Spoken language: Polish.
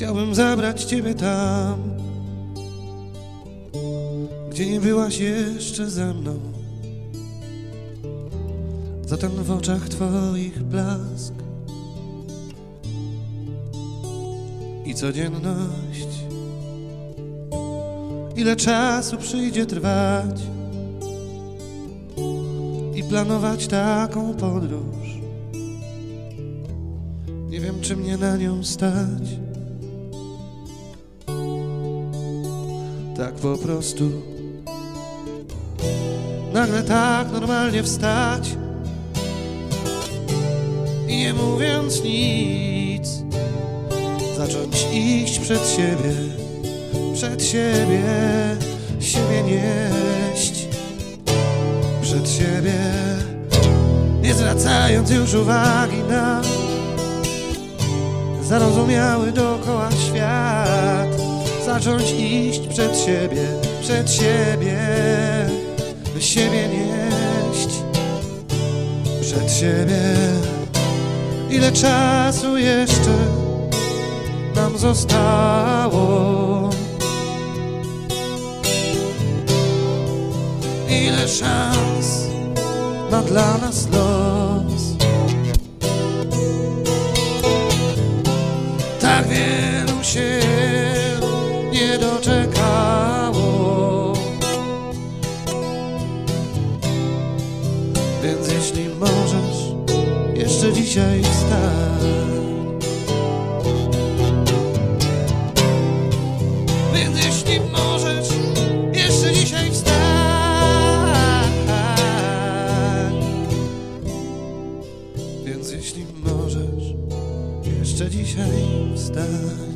Chciałbym zabrać ciebie tam, gdzie nie byłaś jeszcze ze mną. Za ten w oczach twoich blask i codzienność. Ile czasu przyjdzie trwać i planować taką podróż. Nie wiem, czy mnie na nią stać. Tak po prostu. Nagle tak normalnie wstać. I nie mówiąc nic, zacząć iść przed siebie, przed siebie, siebie nieść, przed siebie, nie zwracając już uwagi na zarozumiały dookoła świat Zacząć iść przed siebie, przed siebie By siebie nieść. Przed siebie. Ile czasu jeszcze nam zostało? Ile szans ma dla nas los nie doczekało Więc jeśli możesz jeszcze dzisiaj wstać. Więc jeśli możesz jeszcze dzisiaj wstać. Więc jeśli możesz jeszcze dzisiaj wstać